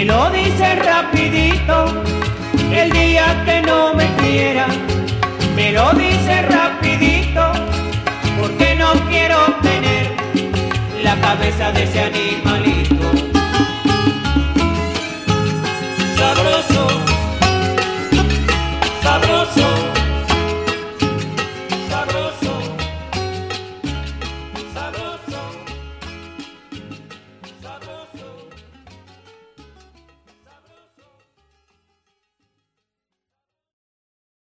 me lo dice rapidito. El día que no me quiera. me lo dice rapidito. Porque no quiero tener la cabeza de ese animalito.